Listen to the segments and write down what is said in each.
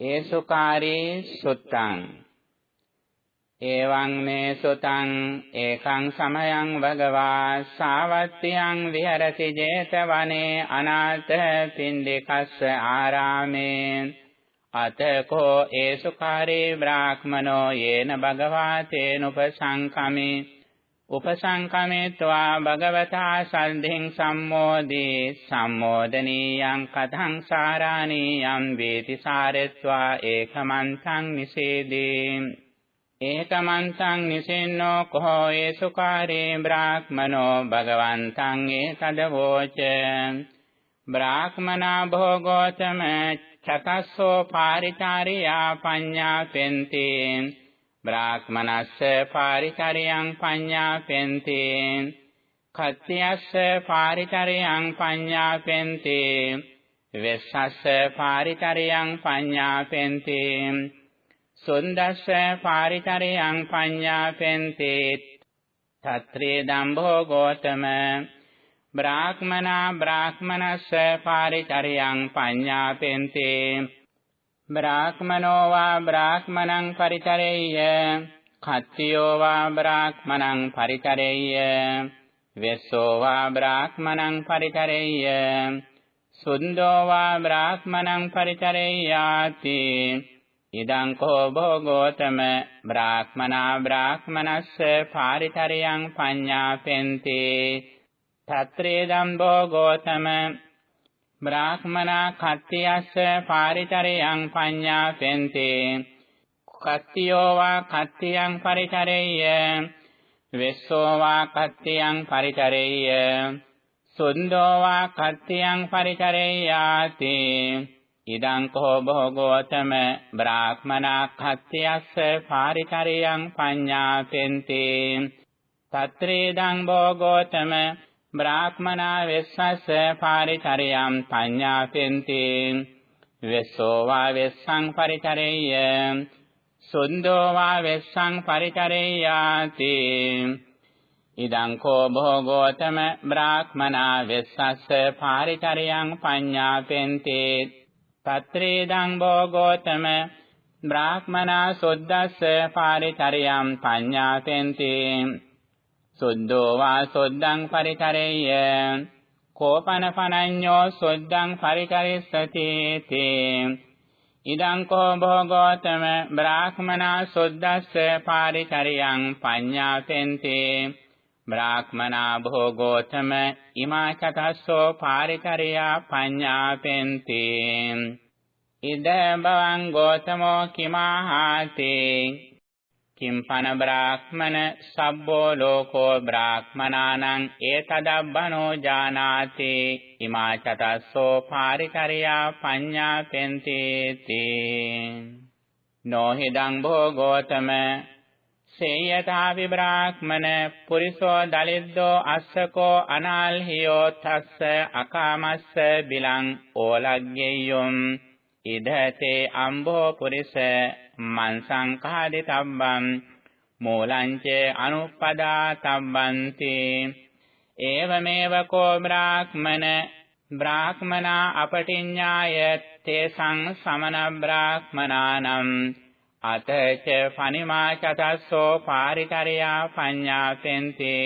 ඒසුකාරී සුත්තං. එවං මේ සුතං ඒකං සමයං භගවා සාවත්තියං විහෙරති 제තවනේ අනාථ පින්ඩිකස්ස ආරාමේ. අතකෝ ඒසුකාරී බ්‍රාහ්මනෝ යේන භගවා තේනුපසංකමේ. උපසංකමේत्वा භගවතා සල්ධින් සම්මෝදී සම්මෝදනීයං කතං සාරාණීයං වේති සාරෙත්වා ඒකමන්තං නිසේදී. ඒකමන්තං නිසින්නෝ කෝ ඒසුකාරේ බ්‍රාහ්මනෝ භගවන්තං ඒතදවෝච බ්‍රාහ්මනා භෝගෝතම චතස්සෝ පාරිචාරියා පඤ්ඤාපෙන්ති බ්‍රාහ්මනස්ස පාරිචරියං පඤ්ඤාපෙන්ති කත්තියස්ස පාරිචරියං පඤ්ඤාපෙන්ති වෙස්සස්ස පාරිචරියං පඤ්ඤාපෙන්ති සුන්දස්ස පාරිචරියං පඤ්ඤාපෙන්ති తත්‍රේ දම්භෝ ගෝතම බ්‍රාහ්මනා බ්‍රාහ්මනස්ස පාරිචරියං පඤ්ඤාපෙන්ති බ්‍රාහ්මනෝ වා බ්‍රාහ්මණං පරිචරෙය්‍ය කත්තියෝ වා බ්‍රාහ්මණං පරිචරෙය්‍ය වෙස්සෝ වා බ්‍රාහ්මණං පරිචරෙය්‍ය සුන්දෝ වා බ්‍රාහ්මණං පරිචරෙය්‍යාති ඉදං කෝ භෝගෝතම බ්‍රාහ්මනා බ්‍රාහ්මනස්ස පාරිචරයං පඤ්ඤාපෙන්ති. తත්‍රේ දම් භෝගෝතම බ්‍රාහ්මනා කත්තියස්ස පාරිචරයං පඤ්ඤාපෙන්ති කත්තියෝ වා කත්තියං පරිචරෙය්‍ය. වෙස්සෝ වා කත්තියං පරිචරෙය්‍ය. සුන්දෝ වා කත්තියං පරිචරෙය්‍යාති ඉදං කෝ භෝගෝතම බ්‍රාහ්මනා කත්තියස්ස පාරිචරයං පඤ්ඤාපෙන්ති తත්‍රේ දං භෝගෝතම බ්‍රාහ්මනා වෙස්සස්ස පාරිචරයම් පඤ්ඤාපෙන්ති වෙස්සෝ වා වෙස්සං පරිචරෙය්‍ය සුන්දෝ වා වෙස්සං පරිචරෙය්‍යාති. ඉදං කෝ භෝගෝතම බ්‍රාහ්මනා වෙස්සස්ස පාරිචරයං පඤ්ඤාපෙන්ති తත්‍රේදං භෝගෝතම බ්‍රාහ්මනා සොද්දස්ස පාරිචරයම් පඤ්ඤාපෙන්ති සුද්ධෝ වා සොද්දං පරිචරෙය්‍ය කෝපන පනඤ්ඤෝ සොද්දං පරිචරිස්සති තේ। ඉදං කෝ භෝගෝතම බ්‍රාහ්මනා සොද්දස්ස පාරිචරියං පඤ්ඤාසෙන්ති බ්‍රාහ්මනා භෝගෝතම ඉමා චතස්සෝ පාරිචරියා පඤ්ඤාපෙන්ති ඉද බවං ගෝතමෝ කිමාහාතේ। කිම්පන බ්‍රාහ්මන සබ්බෝ ලෝකෝ බ්‍රාහ්මනානං ඒතදබ්බනෝ ජානාති ඉමා චතස්සෝ පාරිකරියා පඤ්ඤාපෙන්ති තී නොහිදං භෝගෝතම සේයතා විබ්‍රාහ්මන පුරිසෝ දලිද්දෝ අස්සකෝ අනාල්හියෝ තස්ස අකාමස්ස බිලං ඕලග්ගෙය්‍යොම් ඉදතේ අම්බෝ පුරිස මංසං කාදි තබ්බං මූලංච අනුප්පදා තබ්බන්ති. ඒවමේව කෝ බ්‍රාහ්මන බ්‍රාහ්මනා අපටිඤ්ඤාය තේසං සමන බ්‍රාහ්මනානම්. අතච පනිමා චතස්සෝ පාරිතරයා පඤ්ඤාසෙන්ති.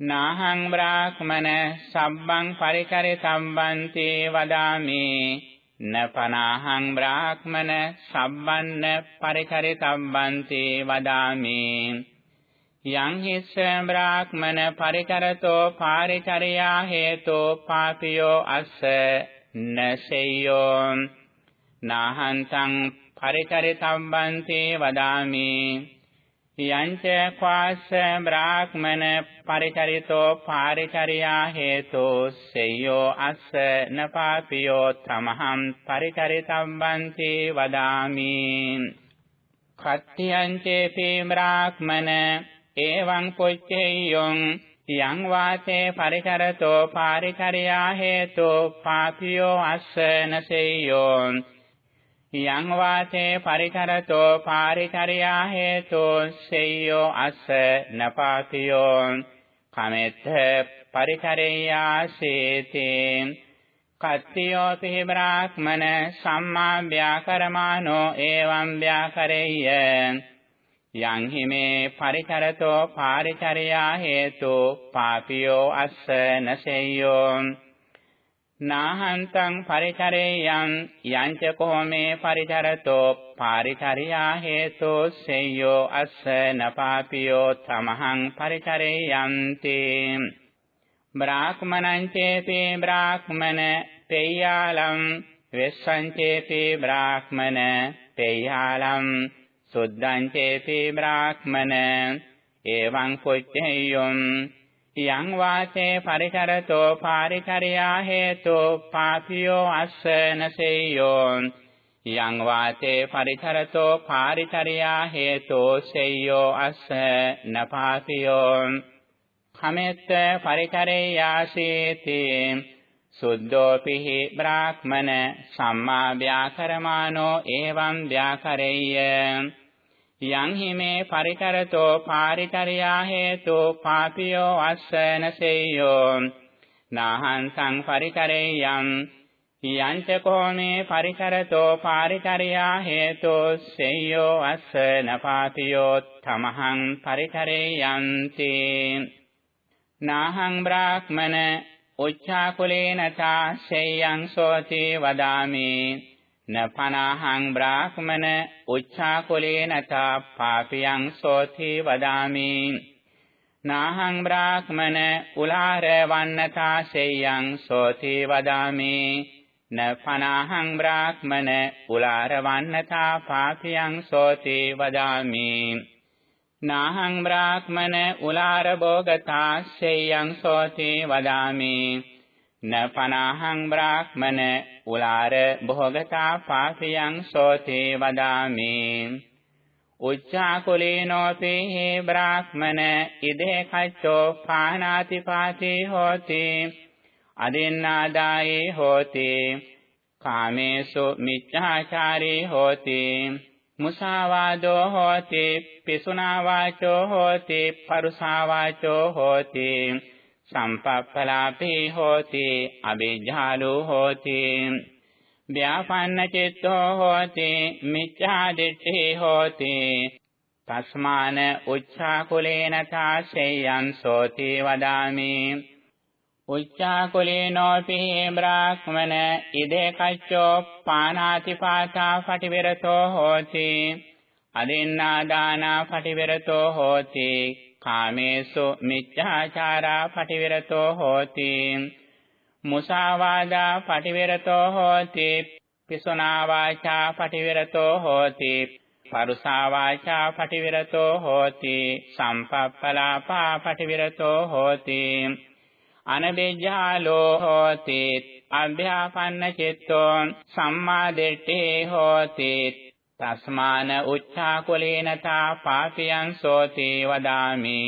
නාහං බ්‍රාහ්මන සබ්බං පරිකරේ සම්බන්ති වදාමි. නපනාහං බ්‍රාහ්මන සම්බන්න පරිකරේ සම්බන්ති වදාමි. යං හිස්ස බ්‍රාහ්මන පරිකරතෝ පාරිචරයා හේතෝ පාපියෝ අස්ස නසෙය්‍යෝ. නාහන්තං පරිකරේ සම්බන්ති වදාමි. යංච ක්වාස බ්‍රාහ්මන පරිචරිතෝ පාරිචරියා හේතෝ සෙය්‍යෝ අස්ස නපාපියෝ තමහම් පරිචරිතම්බන්ති වදාමි. කත්තියං චේපි බ්‍රාහ්මන එවං පුච්චේයොං යං වාතේ පරිචරතෝ පාරිචරියා හේතෝ පාපියෝ අස්ස නසෙය්‍යෝ යං වාසේ පරිචරතෝ පාරිචර්යා හේතෝ සෙය්‍යෝ අස්ස නපාතියෝ කමෙත්ථ පරිචරේයාසේතේ කත්තියෝපි බ්‍රාහ්මන සම්මා ව්‍යාකරමානෝ එවං ව්‍යාකරෙය්‍ය යං හිමේ පරිචරතෝ පාරිචර්යා හේතු පාපියෝ අස්ස නසෙය්‍යෝ නාහන්තං පරිචරේයං යංච කොමේ පරිචරතෝ පාරිචර්යා හේතු සෙය්‍යෝ අස්ස නපාපියෝ තමහං පරිචරේයන්ති. බ්‍රාහ්මණං චේපි බ්‍රාහ්මන පෙය්‍යාලම් වෙස්සං චේපි බ්‍රාහ්මන පෙය්‍යාලම් සුද්ධං චේපි බ්‍රාහ්මන එවං පුච්චේයොම් යං වාසේ පරිචරතෝ පාරිචර්යා හේතු පාපියෝ අස්සනසෙය්‍යෝ යං වාසේ පරිචරතෝ පාරිචර්යා හේතු සෙය්‍යෝ අස්ස නපාපියෝ කමෙත්ත පරිචරේයාසීති සුද්ධෝපිහි බ්‍රාහ්මන සම්මා ව්‍යාකරමානෝ එවං ව්‍යාකරෙය්‍ය යං හිමේ පරිකරතෝ පාරිචර්යා හේතු පාපියෝ අස්සන සෙය්‍යෝ නාහං සං පරිකරේයං යංච කෝමේ පරිකරතෝ පාරිචර්යා හේතු සෙය්‍යෝ අස්සන පාපියෝ තමහං පරිකරේයන්ති නාහං බ්‍රාහ්මන උච්චාකුලේනතා සෙය්‍යං සෝති වදාමි නපනහං බ්‍රාහ්මන උච්චාකුලේනතා පාපියං සෝති වදාමි. නාහං බ්‍රාහ්මන උලාර වන්නතා සෙය්‍යං සෝති වදාමි. නපනහං බ්‍රාහ්මන උලාර වන්නතා පාපියං සෝති වදාමි. නාහං බ්‍රාහ්මන උලාර භෝගතා සෙය්‍යං සෝති වදාමි. නපනහං බ්‍රාහ්මන උලාර භෝගතා පාපියං සෝතේ වදාමි. උච්චාකුලීනෝපි හි බ්‍රාහ්මන ඉදේ කච්චෝ පානාති පාති හෝති. අදින්නාදායේ හෝති. කාමේසු මිච්ඡාචාරී හෝති. මුසාවාදෝ හෝති. පිසුනා වාචෝ හෝති. පරුසා වාචෝ හෝති. සම්පප්පලාපේ හෝති අවිජ්ජාලෝ හෝති ව්‍යාපන්න චිත්තෝ හෝති මිච්ඡා දිට්ඨි හෝති තස්මාන උච්ඡාකුලේන තාසෙයං සෝති වදාමි. උච්ඡාකුලේනෝපි බ්‍රාහ්මන ඉදේ කච්චෝ පානාති පාතා පටිවිරතෝ හෝති අදින්නා දානා පටිවිරතෝ හෝති කාමේසු මිච්ඡාචාරා පටිවිරතෝ හෝති. මුසාවාදා පටිවිරතෝ හෝති. පිසුනා වාචා පටිවිරතෝ හෝති. පරුසා වාචා පටිවිරතෝ හෝති. සම්පප්පලාපා පටිවිරතෝ හෝති. අනබෙජ්ජාලෝ හෝති. අභ්‍යාපන්න චිත්තෝ සම්මා දිට්ඨි හෝති. තස්මාන උච්ඡාකුලේනතා පාපියං සෝති වදාමි.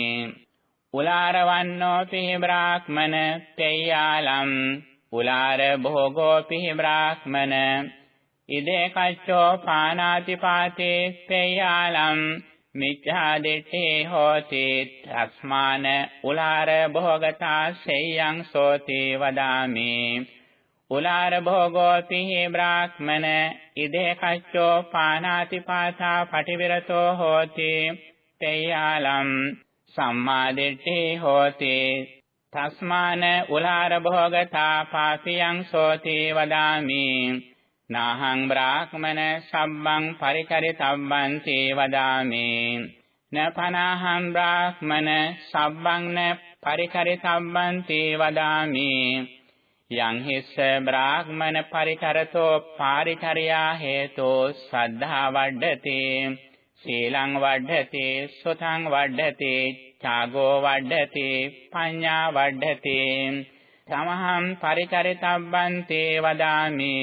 උලාරවන්නෝ පිහි බ්‍රාහ්මන පෙය්‍යාලම් උලාර භෝගෝ පිහි බ්‍රාහ්මන. ඉදේ කච්චෝ පානාති පාතේ පෙය්‍යාලම් මිච්ඡා දිට්ඨි හෝති තස්මාන උලාර භෝගතා සෙය්‍යං සෝති වදාමි. උලාර භෝගෝපි බ්‍රාහ්මන ඉදේ කච්චෝ පානාති පාසා පටිවිරතෝ හෝති තේයාලම් සම්මාදිට්ඨි හෝති තස්මාන උලාර භෝගතා පාසියං සෝති වදාමි නාහං බ්‍රාහ්මන සම්බං පරිකරිතබ්බං තේ වදාමි නපනහං බ්‍රාහ්මන සම්බං න පරිකරිතබ්බං තේ වදාමි යං හිස්ස බ්‍රාහ්මන පරිකරතෝ පාරිචර්යා හේතෝ සද්ධා වඩ්ඩති සීලං වඩ්ඩති සුතං වඩ්ඩති ඡාගෝ වඩ්ඩති පඤ්ඤා වඩ්ඩති තමහං පරිචරිතබ්බං තේ වදාමි.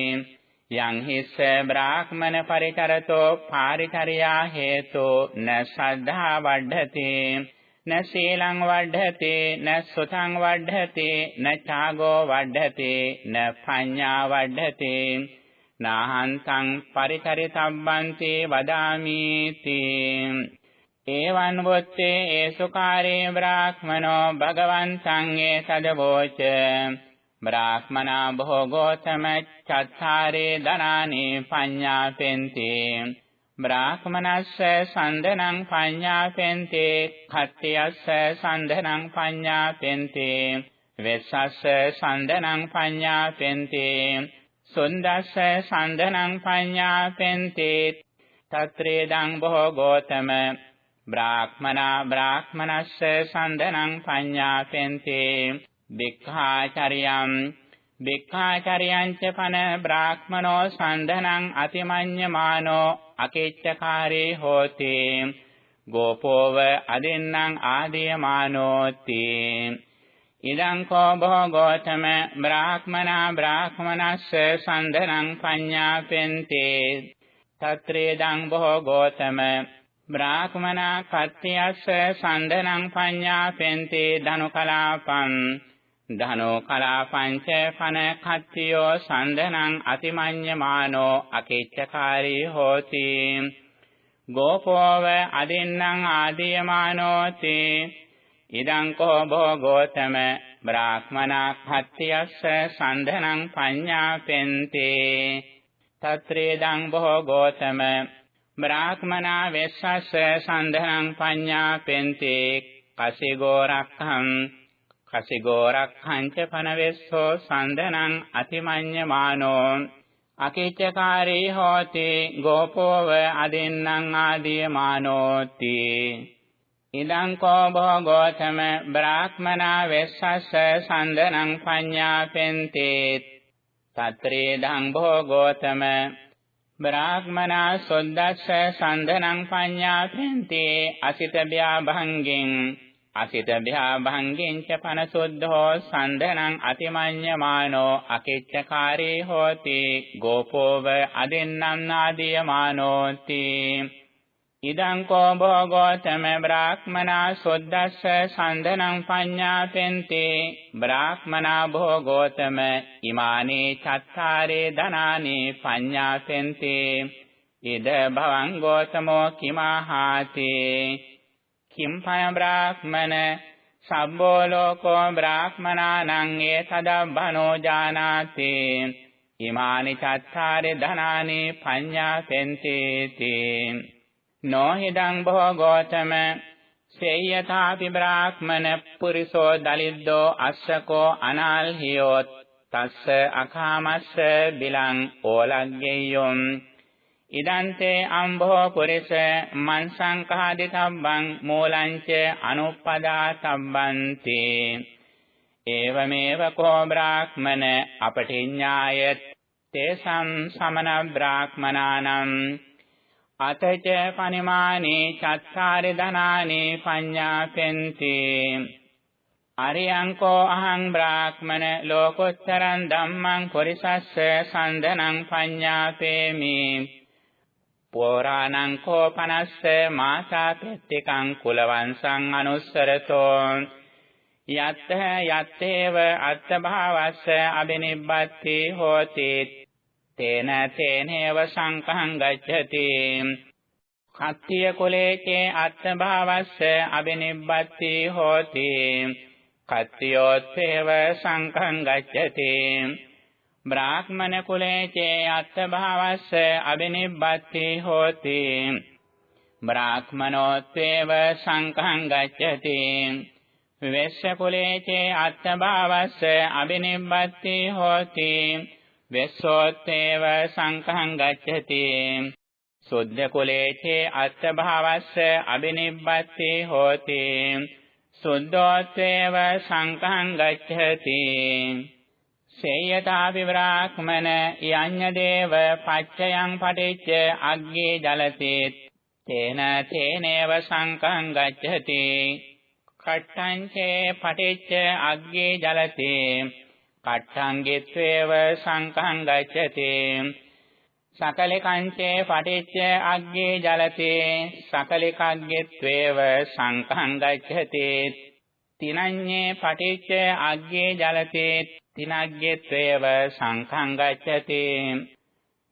යං හිස්ස බ්‍රාහ්මන පරිකරතෝ පාරිචර්යා හේතෝ න සද්ධා වඩ්ඩති න සීලං වඩ්ඩති න සුතං වඩ්ඩති න ඡාගෝ වඩ්ඩති න පඤ්ඤා වඩ්ඩති නාහන්තං පරිචරිතබ්බන්ති වදාමීති ඒවං වොත්තේ ඒසුකාරේ බ්‍රාහ්මනෝ භගවන්තං ඒ සදවෝච බ්‍රාහ්මනා භෝගෝතම චත්තාරේ දනානි පඤ්ඤාපෙන්ති බ්‍රාහ්මනස්ස සන්දනං පඤ්ඤාපෙන්ති කට්ඨියස්ස සන්දනං පඤ්ඤාපෙන්ති වෙස්සස්ස සන්දනං පඤ්ඤාපෙන්ති සුන්දස්ස සන්දනං පඤ්ඤාපෙන්ති තත්‍රේදං භෝගෝතම බ්‍රාහ්මනා බ්‍රාහ්මනස්ස සන්දනං පඤ්ඤාපෙන්ති වික්ඛාචරියම් වික්ඛාචරියං ච පන බ්‍රාහ්මනෝ සන්ධනං අතිමඤ්ඤමානෝ අකෙච්චකාරේ හෝති. ගෝපෝව අදින්නම් ආදීයමානෝති. ඉදං කෝ භෝගෝතම බ්‍රාහ්මනා බ්‍රාහ්මනස්ස සන්ධනං පඤ්ඤාපෙන්තේ තත්‍රේදං භෝගෝතම බ්‍රාහ්මනා කත්තියස්ස සන්ධනං පඤ්ඤාපෙන්තේ ධනුකලාපං. ධනෝ කලාපංච පන කච්චියෝ සන්දනං අතිමඤ්ඤමානෝ අකෙච්චකාරී හෝති. ගෝපෝව අදින්නම් ආදීයමානෝති. ඉදං කෝ භෝගෝතම බ්‍රාහ්මනා කච්චියස්ස සන්දනං පඤ්ඤාපෙන්තේ. තත්‍රේදං භෝගෝතම බ්‍රාහ්මනා වෙස්සස්ස සන්දනං පඤ්ඤාපෙන්තේ. කසිගෝරක්ඛං කසිගෝරක්ඛංච පනවෙස්සෝ සන්දනං අතිමඤ්ඤමානෝ අකිච්චකාරී හෝති ගෝපෝව අදින්නම් ආදීයමානෝති ඉදං කෝ භෝගෝතම බ්‍රාහ්මනා වෙස්සස්ස සන්දනං පඤ්ඤාපෙන්තේ තත්‍රේදං භෝගෝතම බ්‍රාහ්මනා සොද්දස්ස සන්දනං පඤ්ඤාපෙන්තේ අසිත භ්‍යාභංගෙන් අසිත භ්‍යාභංගෙන් ච පනසුද්ධෝ සන්දනං අතිමඤ්ඤමානෝ අකිච්ඡකාරී හෝති. ගෝපෝව අදින්නම් නාදීයමානෝති. ඉදං කෝ භෝගෝතම බ්‍රාහ්මනා සොද්දස්ස සන්දනං පඤ්ඤාපෙන්තේ බ්‍රාහ්මනා භෝගෝතම ඉමානේ චත්තාරේ ධනානේ පඤ්ඤාපෙන්තේ ඉද භවං ගෝතමෝ කිමාහාතේ. කිම්පය බ්‍රාහ්මන සබ්බෝ ලෝකෝ බ්‍රාහ්මනානං ඒතදබ්බනෝ ජානාති. ඉමානි චත්තාරි ධනානි පඤ්ඤාසෙන්තේති නොහිදං භෝගෝතම සේයතාපි බ්‍රාහ්මන පුරිසෝ දලිද්දෝ අස්සකෝ අනාල්හියෝ තස්ස අකාමස්ස බිලං ඕලග්ගෙය්‍යොම් ඉදන්තේ අම්භෝ පුරිස මන්සංඛාදි තබ්බං මූලංච අනුප්පදා තබ්බන්ති. ඒවමේව කෝ බ්‍රාහ්මන අපටිඤ්ඤාය තේසම් සමන බ්‍රාහ්මනානම්. අතච පනිමානේ චත්තාරි ධනානේ පඤ්ඤාපෙන්ති අරියං කෝ අහං බ්‍රාහ්මන ලෝකොත්තරං ධම්මං පුරිසස්ස සන්දනං පඤ්ඤාපේමි පෝරාණං කෝපනස්ස මාසා පෙත්තිකං කුලවංශං අනුස්සරතෝ. යත්ත යත්තේව අත්ථභාවස්ස අබිනිබ්බති හෝති. තේන තේනේව සංඛං ගච්ඡති. කත්තිය කුලේකේ අත්ථභාවස්ස අබිනිබ්බති හෝති. කත්තියෝත්තේව සංඛං ගච්ඡති. බ්‍රාහ්මණ කුලේ චේ අත්ථභාවස්ස අබිනිබ්බති හෝති. බ්‍රාහ්මනෝත්තේව සංඛං ගච්ඡති. වෙස්ස කුලේ චේ අත්ථභාවස්ස අබිනිබ්බති හෝති. වෙස්සෝත්තේව සංඛං ගච්ඡති. සුද්ධ කුලේ චේ අත්ථභාවස්ස අබිනිබ්බති හෝති. සුද්ධෝත්තේව සංඛං ගච්ඡති. සේයතා විවරාක්මන යඤ්ඤ දේව පච්චයන් පටිච්ච අග්ගේ ජලතේ තේන තේනේව සංකං ගච්ඡති කට්ඨං චේ පටිච්ච අග්ගේ ජලතේ කට්ඨංගෙත්වේව සංකං ගච්ඡති සකලිකංචේ පටිච්ච අග්ගේ ජලතේ සකලිකග්ගෙත්වේව සංකං ගච්ඡති තිනඤ්ඤේ පටිච්ච අග්ගේ ජලතේ තිනග්ගෙත්වේව සංඛං ගච්ඡති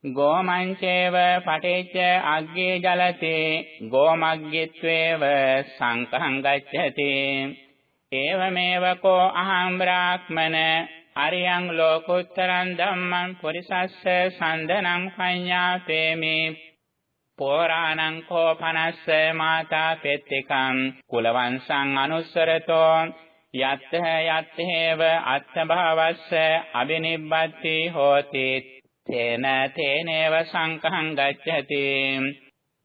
ගෝමංචේව පටිච්ච අග්ගේ ජලතේ ගෝමග්ගෙත්වේව සංඛං ගච්ඡති ඒවමේව කෝ අහං බ්‍රාහ්මන අරියං ලෝකුත්තරං ධම්මං පුරිසස්ස සන්දනං පඤ්ඤාපේමි. පෝරාණං කෝපනස්ස මාතා පෙත්තිකං කුලවංශං අනුස්සරතෝ යත්ත යත්තේව අත්ථභාවස්ස අබිනිබ්බති හෝති. තේන තේනේව සංඛං ගච්ඡති.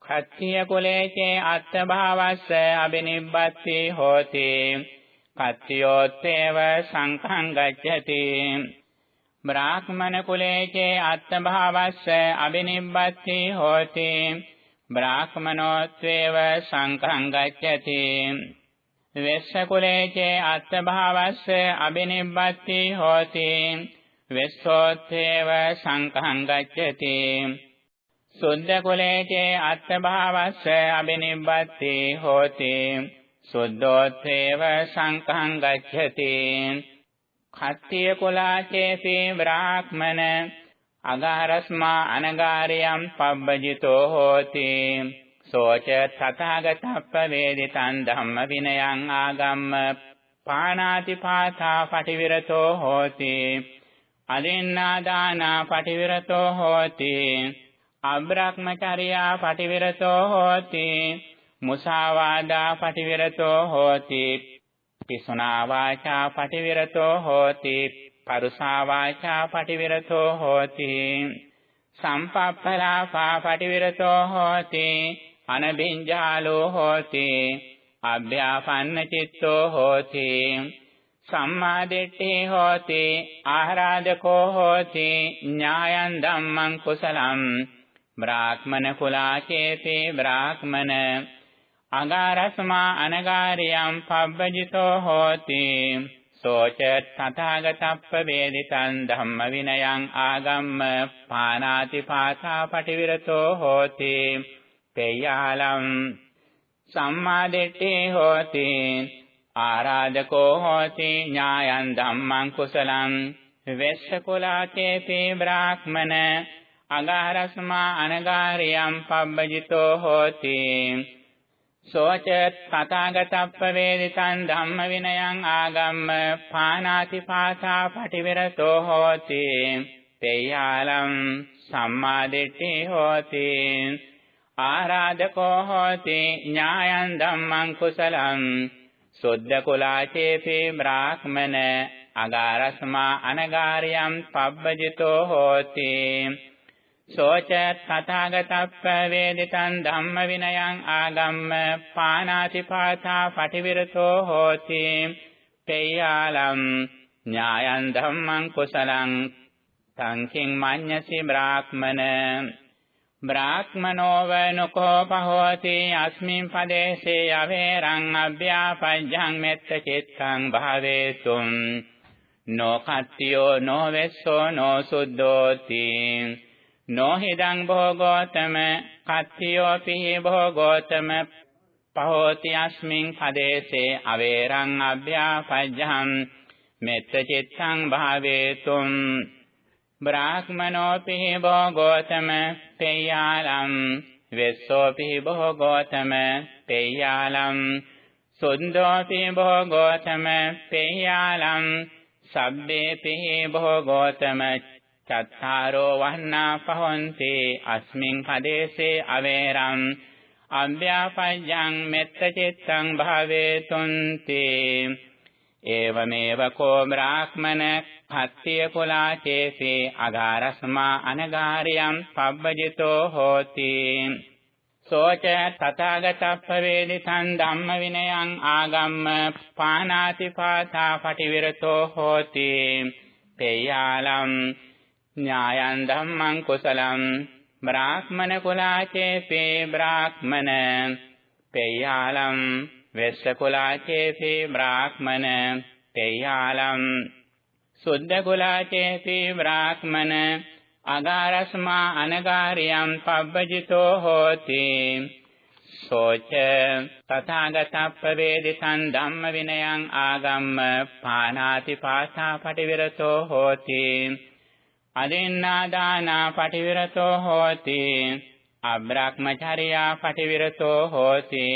කත්තිය කුලේචේ අත්ථභාවස්ස අබිනිබ්බති හෝති. කත්තියෝත්තේව සංඛං ගච්ඡති. බ්‍රාහ්මණ කුලේචේ අත්ථභාවස්ස අබිනිබ්බති හෝති. බ්‍රාහ්මනෝත්වේව සංඛං ගච්ඡති. වෙස්ස කුලේචේ අත්ථභාවස්ස අබිනිබ්බති හෝති. වෙස්සෝත්තේව සංඛං ගච්ඡති. සුද්ධ කුලේචේ අත්ථභාවස්ස අබිනිබ්බති හෝති. සුද්ධෝත්තේව සංඛං ගච්ඡති. කත්තිය කුලාචේසි බ්‍රාහ්මන අගාරස්මා අනගාරියම් පබ්බජිතෝ හෝති. සෝච තථාගතප්ප වේදිතං ධම්ම විනයං ආගම්ම පානාති පාතා පටිවිරතෝ හෝති. අදින්නා දානා පටිවිරතෝ හෝති. අබ්‍රහ්මචර්යා පටිවිරතෝ හෝති. මුසාවාදා පටිවිරතෝ හෝති. පිසුනා වාචා පටිවිරතෝ හෝති. පරුසා වාචා පටිවිරතෝ හෝති. සම්පප්පලාපා පටිවිරතෝ හෝති. අනබින්ජාලෝ හෝති අභ්‍යාපන්න චිත්තෝ හෝති සම්මා දිට්ඨි හෝති ආහාරාදකෝ හෝති ඥායං ධම්මං කුසලං බ්‍රාහ්මන කුලාචේති බ්‍රාහ්මන අගාරස්මා අනගාරියම් පබ්බජිතෝ හෝති සෝච තථාගතප්ප වේදිතං ධම්ම විනයං ආගම්ම පානාති පාසා පටිවිරතෝ හෝති පේයාලම් සම්මාදිට්ඨි හෝති ආරාධකෝ හෝති ඥායං ධම්මං කුසලං. වෙස්ස කුලාචේපි බ්‍රාහ්මන අගාරස්මා අනගාරියම් පබ්බජිතෝ හෝති. සෝච තථාගතප්ප වේදිතං ධම්ම විනයං ආගම්ම පානාති පාසා පටිවිරතෝ හෝති. තේයාලම් සම්මාදිට්ඨි හෝති. ආරාධකෝ හෝති ඥායං ධම්මං කුසලං සුද්ධ කුලාචේපි බ්‍රාහ්මන අගාරස්මා අනගාරියම් පබ්බජිතෝ හෝති සෝච තථාගතප්ප වේදිතං ධම්ම විනයං ආගම්ම පානාති පාතා පටිවිරතෝ හෝති පේයාලම් ඥායං ධම්මං කුසලං සංකින් මඤ්ඤසි බ්‍රාහ්මන බ්‍රාහ්මනෝව නුකෝපහෝති අස්මින් පදේසේ අවේරං අභ්‍යාපජ්ජං මෙත්ත චිත්තං භාවේතුම් නොකත්තියෝ නොවෙස්සෝ නොසුද්ධෝති නොහිදං භෝගෝතම කත්තියෝ පිහි භෝගෝතම පහෝති අස්මින් පදේසේ අවේරං අභ්‍යාපජ්ජං මෙත්ත චිත්තං භාවේතුම් බ්‍රාහ්මනෝපි භෝගෝතම පේයාලම් වෙස්සෝපි භෝගෝතම පේයාලම් සුන්දෝපි භෝගෝතම පේයාලම් සබ්බේපි භෝගෝතම චත්තාරෝ වහන්නා පහොන්ති අස්මින් පදේසේ අවේරම් අභ්‍යාපඤ්ඤං මෙත්ත චිත්තං භාවේතුන්ති ඒවමේව කෝ බ්‍රාහ්මන කත්තිය කුලාචේසි අගාරස්මා අනගාරියම් පබ්බජිතෝ හෝති සෝච තථාගතප්ප වේදිතං ධම්ම විනයං ආගම්ම පානාති පාතා පටිවිරතෝ හෝති පේයාලම් ඥායං ධම්මං කුසලං බ්‍රාහ්මන කුලාචේපි බ්‍රාහ්මන පේයාලම් වෙස්ස කුලාචේපි බ්‍රාහ්මන පේයාලම් සුද්ධ කුලාචේපි බ්‍රාහ්මන අගාරස්මා අනගාරියම් පබ්බජිතෝ හෝති සෝච තථාගතප්ප වේදිතං ධම්ම විනයං ආගම්ම පානාති පාසා පටිවිරතෝ හෝති අදින්නා දානා පටිවිරතෝ හෝති අබ්‍රාහ්මචර්යා පටිවිරතෝ හෝති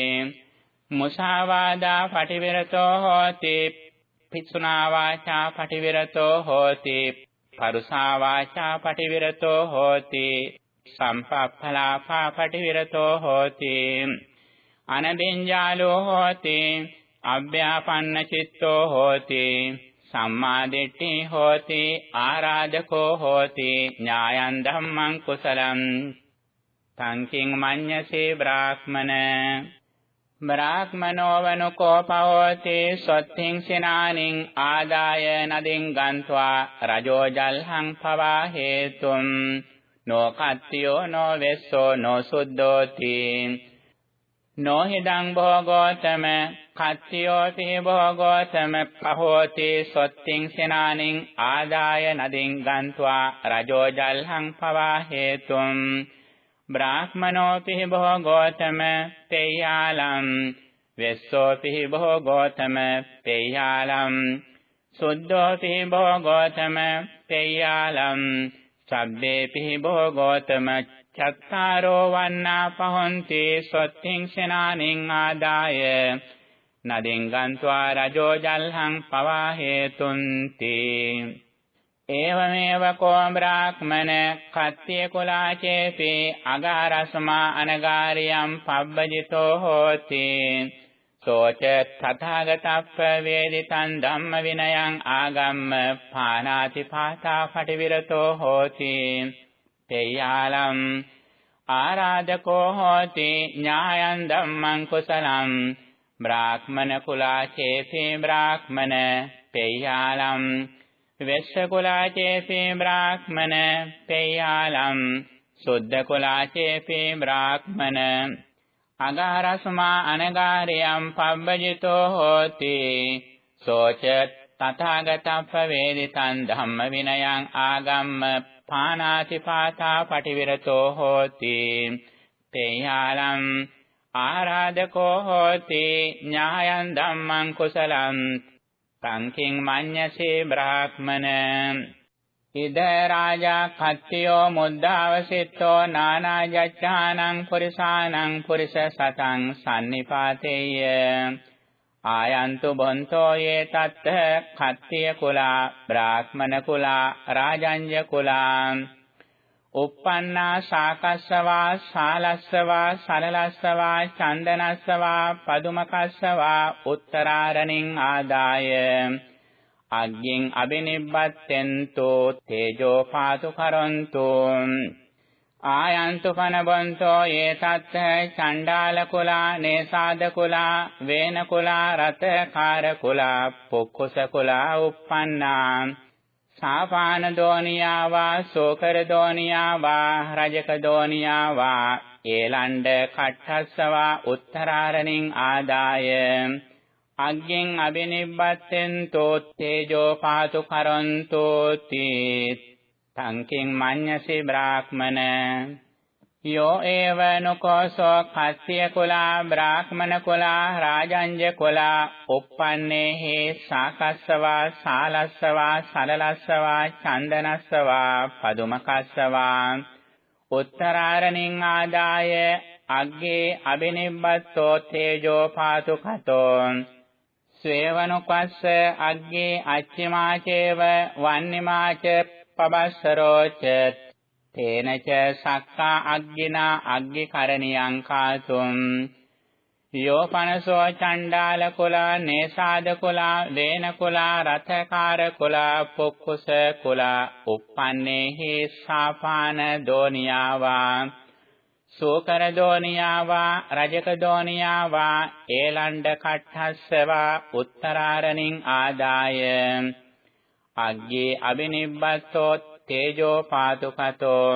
මුසාවාදා පටිවිරතෝ හෝති පිසුනා වාචා පටිවිරතෝ හෝති පරුසා වාචා පටිවිරතෝ හෝති සම්පප්පලාපා පටිවිරතෝ හෝති අනබින්ජාලෝ හෝති අභ්‍යාපන්න චිත්තෝ හෝති සම්මා දිට්ඨි හෝති ආරාධකෝ හෝති ඥායං ධම්මං කුසලං. තංකින් මඤ්ඤසේ බ්‍රාහ්මන බ්‍රාහ්මනෝ වනුකෝපවෝති සොත්තිං සිනානින් ආදාය නදින් ගන්්වා රජෝ ජල්හං පවා හේතුම් නොකත්තියෝ නොවෙස්සෝ නොසුද්ධෝති නොහිදං භෝගෝතම කත්තියෝ තේ භෝගෝතම පහෝති සොත්තිං සිනානින් ආදාය නදින් ගන්්වා රජෝ ජල්හං පවා හේතුම් බ්‍රාහ්මනෝපි බොහෝ ගෝතම තේයාලම් වෙස්සෝපි බොහෝ ගෝතම තේයාලම් සුද්ධෝපි බොහෝ ගෝතම තේයාලම් සබ්බේපි බොහෝ ගෝතම චත්තාරෝ වන්නා පහොන්ති සොත්තිං සෙනානින් ආදාය නදින් ගන්්වා රජෝ ජල්හං පවා හේතුන්ති. ඒවමේව කෝ බ්‍රාහ්මන කත්ත්‍ය කුලාචේපි අගාරස්මා අනගාරියම් පබ්බජිතෝ හෝති සෝච තථාගතප්ප වේදිතං ධම්ම විනයං ආගම්ම පානාති පාතා පටිවිරතෝ හෝති තේයාලම් ආරාධකෝ හෝති ඥායං ධම්මං කුසලං බ්‍රාහ්මන කුලාචේපි බ්‍රාහ්මන තේයාලම් වෙස්ස කුලාචේපි බ්‍රාහ්මන පේයාලම් සුද්ධ කුලාචේපි බ්‍රාහ්මන අගාරස්මා අනගාරියම් පබ්බජිතෝ හෝති සෝච තථාගතප්ප වේදිතං ධම්ම විනයං ආගම්ම පානාති පාතා පටිවිරතෝ හෝති තේයාලම් ආරාධකෝ හෝති ඥායං ධම්මං කුසලං සංකින් මඤ්ඤසේ බ්‍රාහ්මන ඉද රාජා කත්තියෝ මුද්දාවසිට්ඨෝ නානා ජච්ඡානං පුරිසානං පුරිස සතං sannipāteyය ආයන්තු බොන්තෝ යේ තත්ත කත්තිය කුලා බ්‍රාහ්මන කුලා රාජඤ්‍ය කුලා. Uppannā sākassavā sālassavā සරලස්සවා චන්දනස්සවා පදුමකස්සවා උත්තරාරණින් ආදාය. අග්ගින් අබිනිබ්බත්තෙන්තෝ තේජෝ පාතු කරොන්තෝ. ආයන්තු කනබොන්තෝ ඒ තත්ත චණ්ඩාල කුලා නේසාද කුලා වේන කුලා රතකාර කුලා පොක්කුස කුලා uppannā සාපාන දෝනියා වා සෝකර දෝනියා වා රජක දෝනියා වා ඒලණ්ඩ කට්ඨස්සවා උත්තරාරණින් ආදාය. අග්ගෙන් අබිනිබ්බත්තෙන් තෝත්තේජෝ පාතු කරොන්තෝති. තංකින් මඤ්ඤසි බ්‍රාහ්මන යෝ ඒව නුකෝසෝ කස්සිය කුලා බ්‍රාහ්මන කුලා රාජංජ කුලා uppannee he සාකස්සවා සාලස්සවා සලලස්සවා චන්දනස්සවා පදුමකස්සවා. උත්තරාරණින් ආදාය අග්ගේ අබිනිබ්බත්තෝ තේජෝ පාතුකතෝ ස්වේවනුකස්ස අග්ගේ අච්චිමාචේව වන්නිමාච පබස්සරෝච තේනච සක්කා අග්ගිනා අග්ගිකරණියං කාතුම්. යෝපනසෝ චණ්ඩාල කුලා නේසාද කුලා වේන කුලා රතකාර කුලා පුක්කුස කුලා uppannේහි සාපාන දෝනියාවා. සෝකර දෝනියාවා රජක දෝනියාවා ඒලණ්ඩ කට්ඨස්සවා උත්තරාරණින් ආදාය. අග්ගේ අබිනිබ්බත්තෝ තේජෝ පාතුකතෝ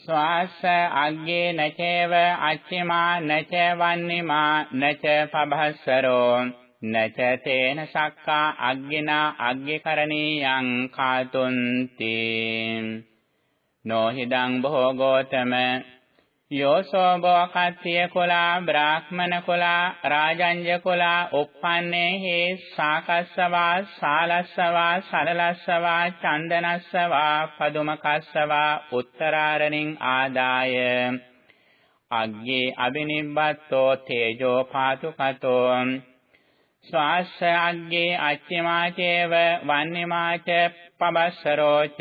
ස්වාස අග්ගේ නචේව අච්චිමා නච වන්නිමා නච පබස්සරෝ නච තේන සක්කා අග්ගිනා අග්ගිකරණීයං කාතුන්ති. නොහිදං භෝගෝතම යෝසෝ බෝකත්තිය කුලා බ්‍රාහ්මන කුලා රාජංජ කුලා uppannee he සාකස්සවා සාලස්සවා සරලස්සවා චන්දනස්සවා පදුමකස්සවා උත්තරාරණින් ආදාය අග්ගේ අබිනිබ්බත්තෝ තේජෝ පාතුකතෝ ස්වාස්ස අග්ගේ අච්චමාචේව වන්නිමාච පබස්සරෝච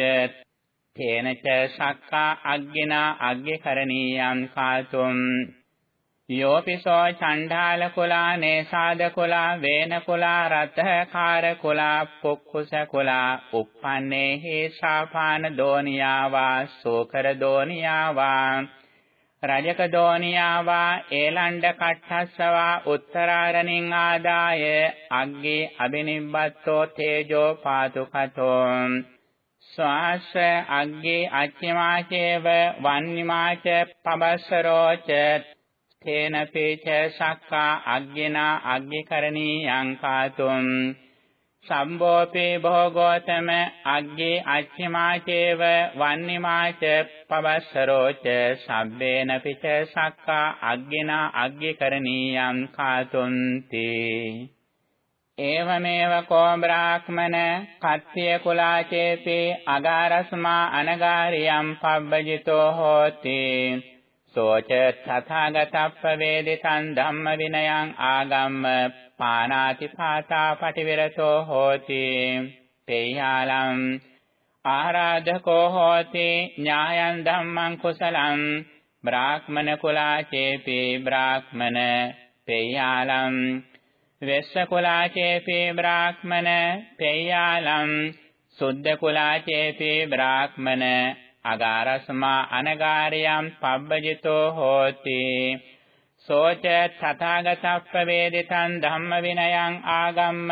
තේනච සක්කා අග්ගිනා අග්ගේ කරණීයං කාතුම් යෝපිසෝ චණ්ඩාල කුලා නේසාද කුලා වේන කුලා රතකාර කුලා පුක්කුස කුලා uppannee හි සාපාන දෝනියාවා සෝකර දෝනියාවා රජක දෝනියාවා ඒලණ්ඩ කට්ඨස්සවා උත්තරාරණින් ආදාය අග්ගේ අබිනිබ්බත්තෝ තේජෝ පාතුකතෝ. ස්වාස අග්ගේ අච්චමාචේව වන්නිමාච පබස්සරෝච තේන පේච සක්කා අග්ගිනා අග්ගිකරණීයං කාතුම් සම්බෝපේ භෝගෝතම අග්ගේ අච්චමාචේව වන්නිමාච පවස්සරෝච සබ්බේන පිච සක්කා අග්ගිනා අග්ගිකරණීයං කාතුන්ති ඒවමේව කෝ බ්‍රාහ්මන කත්තිය කුලාචේපි අගාරස්මා අනගාරියම් පබ්බජිතෝ හෝති. සෝච තථාගතප්ප වේදිතං ධම්ම විනයං ආගම්ම පානාති පාතා පටිවිරතෝ හෝති. තේයාලම් ආරාධකෝ හෝති ඥායං ධම්මං කුසලං බ්‍රාහ්මන කුලාචේපි බ්‍රාහ්මන තේයාලම් වෙස්ස කුලාචේපි බ්‍රාහ්මන තේයාලම් සුද්ධ කුලාචේපි බ්‍රාහ්මන අගාරස්මා අනගාරියම් පබ්බජිතෝ හෝති සෝච තථාගතප්ප වේදිතං ධම්ම විනයං ආගම්ම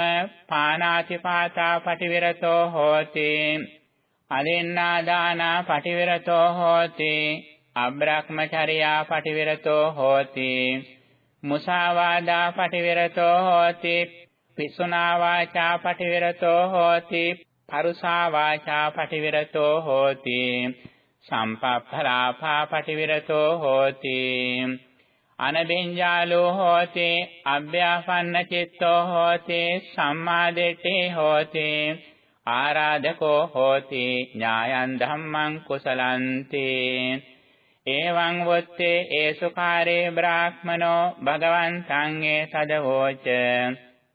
පානාතිපාතා පටිවිරතෝ හෝති අදින්නා දානා පටිවිරතෝ හෝති අබ්‍රහ්මචර්යා පටිවිරතෝ හෝති මුසාවාදා පටිවිරතෝ හෝති පිසුනා වාචා පටිවිරතෝ හෝති පරුසා වාචා පටිවිරතෝ හෝති සම්පප්පලාපා පටිවිරතෝ හෝති අනබෙන්ජාලෝ හෝති අභ්‍යාපන්න චිත්තෝ හෝති සම්මාදිට්ඨි හෝති ආරාධකෝ හෝති ඥායං ධම්මං කුසලන්ති. එවං වොත්තේ ඒසුකාරේ බ්‍රාහ්මනෝ භගවන්තං ඒ සදවෝච.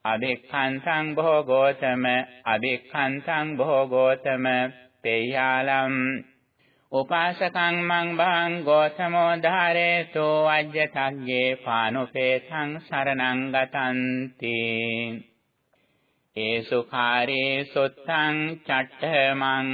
අභික්ඛන්තං භෝගෝතම අභික්ඛන්තං භෝගෝතම තේයාලම්. උපාසකං මං භං ගෝතමෝ ධාරේතු අජ්ජතග්ගේ පානුපේතං සරණං ගතන්ති. ඒසුඛාරේ සුත්තං චට්ඨමං.